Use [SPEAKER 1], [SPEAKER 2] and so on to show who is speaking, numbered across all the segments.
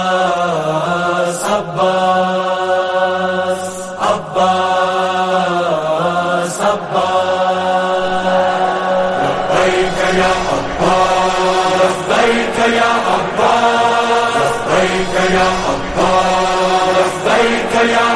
[SPEAKER 1] عباس عباس عباس عباس لبيك يا عباس لبيك يا عباس لبيك يا عباس لبيك يا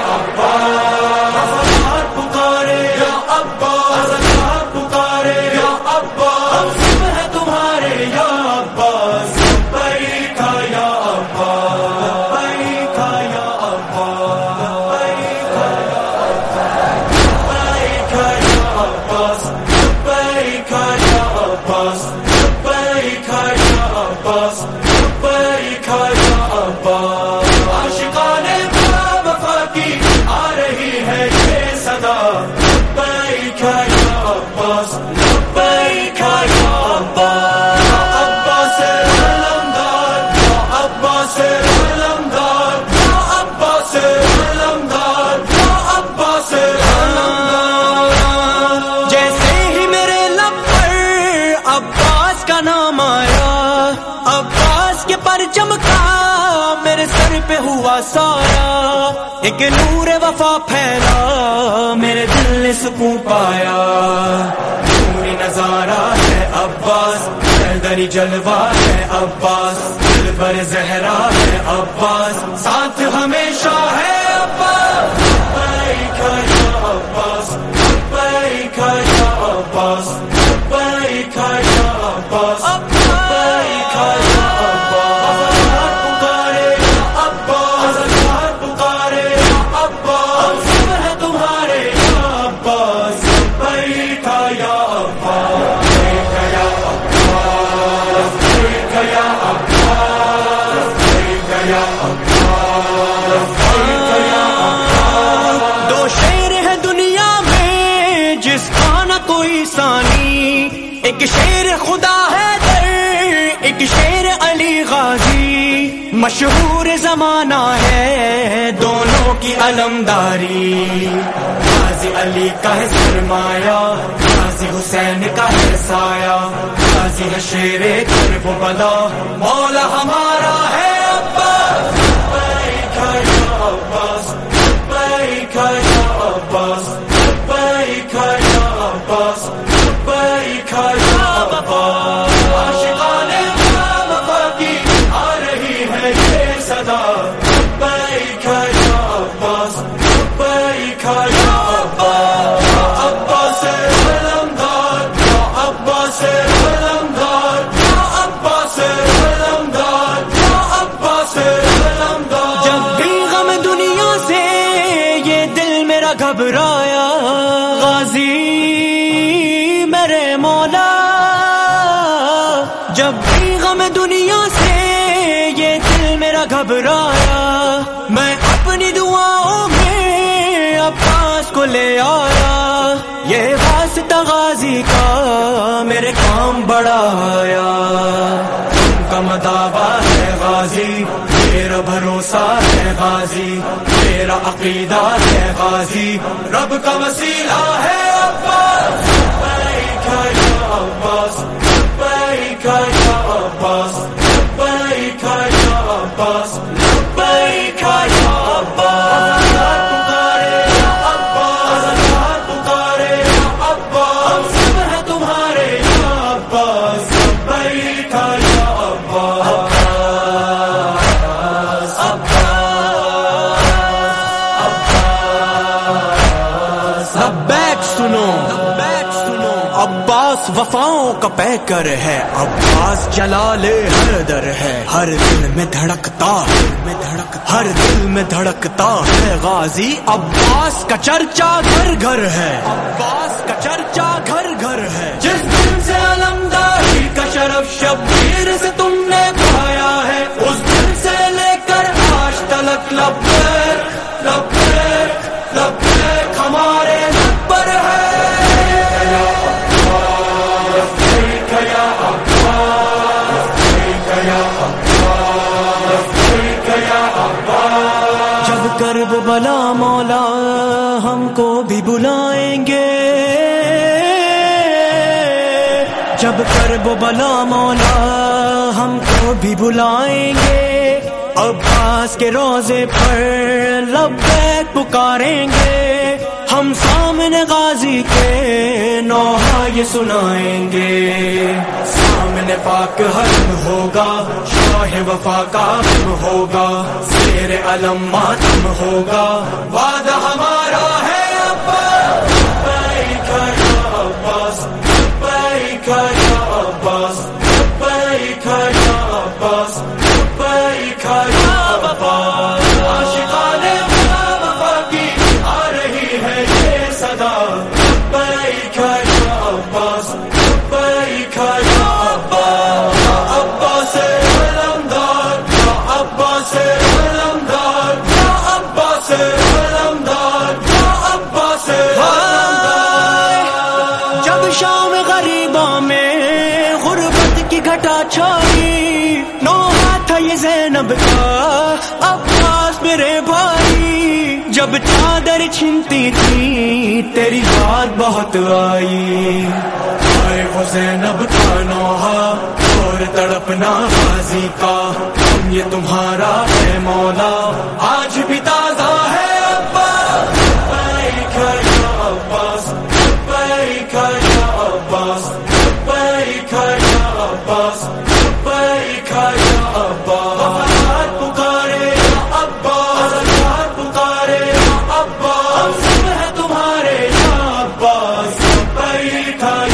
[SPEAKER 2] پہ ہوا سارا، ایک نور وفا پھیلا، میرے دل نے سکون پایا۔
[SPEAKER 1] پوری نظارہ ہے عباس دری جلوہ ہے عباس دل پر زہرا ہے عباس، ساتھ ہمیشہ ہے عباس۔
[SPEAKER 2] ایک شیر خدا ہے در، ایک شیر علی غازی، مشہور زمانہ ہے دونوں کی علمداری۔
[SPEAKER 1] غازی علی کا ہے سرمایہ، غازی حسین کا ہے سایہ۔ غازی ہے شیر کرب بلا، مولا ہمارا
[SPEAKER 2] گھبرایا میں اپنی دعاؤں میں عباس کو لے آیا۔ یہ واسطہ غازی کا میرے کام بڑا آیا
[SPEAKER 1] مداوا ہے غازی، میرا بھروسہ ہے غازی، میرا عقیدہ ہے غازی۔ رب کا وسیلہ ہے عباس۔ عباس عباس۔ کر ہے، عباس
[SPEAKER 2] جلال حیدر در ہے۔ ہر دل میں دھڑکتا میں دھڑک ہر دل میں دھڑکتا ہے۔ غازی عباس کا چرچا گھر گھر ہے۔ عباس کا چرچا گھر گھر ہے۔
[SPEAKER 1] جس دن سے
[SPEAKER 2] علم بلائیں گے۔ جب کرب بلا مولا ہم کو بھی بلائیں گے۔ عباس کے روزے پر لبیک پکاریں گے۔ ہم سامنے غازی کے نوحہ یہ سنائیں گے۔ سامنے پاک حرم ہوگا، شاہ وفا کا ہوگا۔ زیر علم ماتم ہوگا۔ وعدہ ہمارا ہے۔ کا یا عباس۔ جب شام غریبوں میں غربت کی گھٹا چھائی۔ نو تھا یہ زینب کا عباس میرے بھائی۔ جب چادر چھنتی تھی، تیری بات بہت آئی۔ آئے وہ زینب کا نوحہ اور تڑپنا غازی کا۔ ہم یہ تمہارا ہے مولا۔ تھا